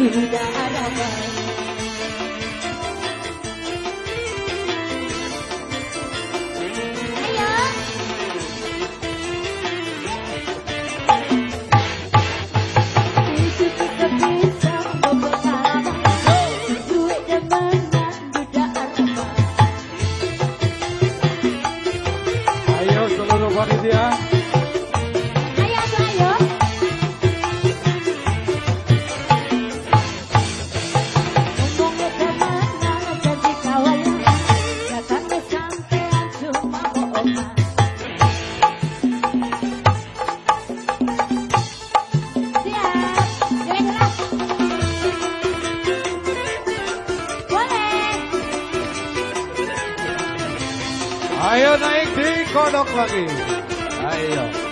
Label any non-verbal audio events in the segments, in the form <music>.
Tidak ada Ayo naik di kodok lagi. Ayo.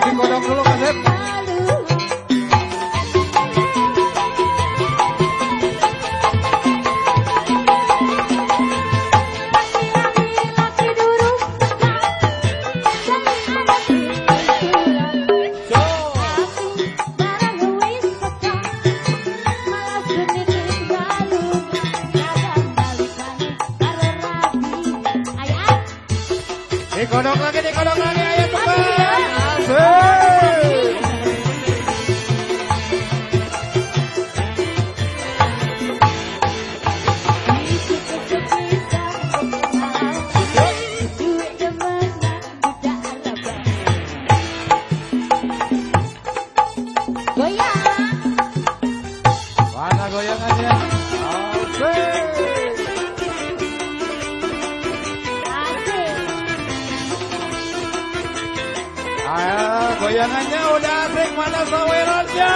Kasep dikodok dulu kasep. Dikodok lagi, dikodok lagi, Ayo, goyangannya udah asik, mana sawerannya?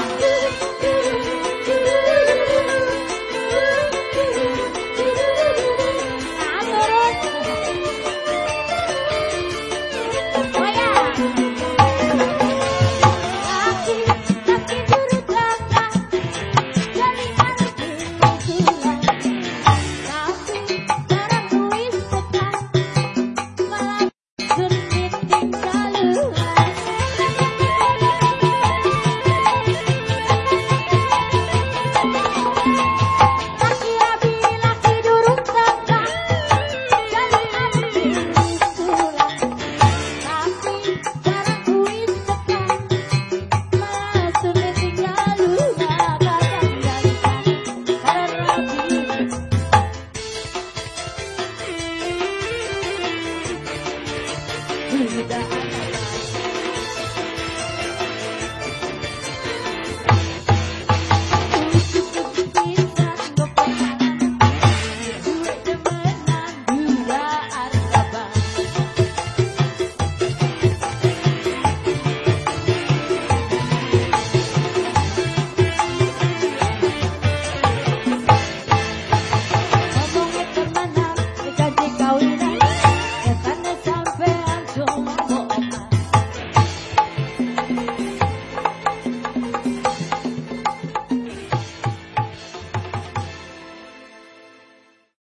<laughs>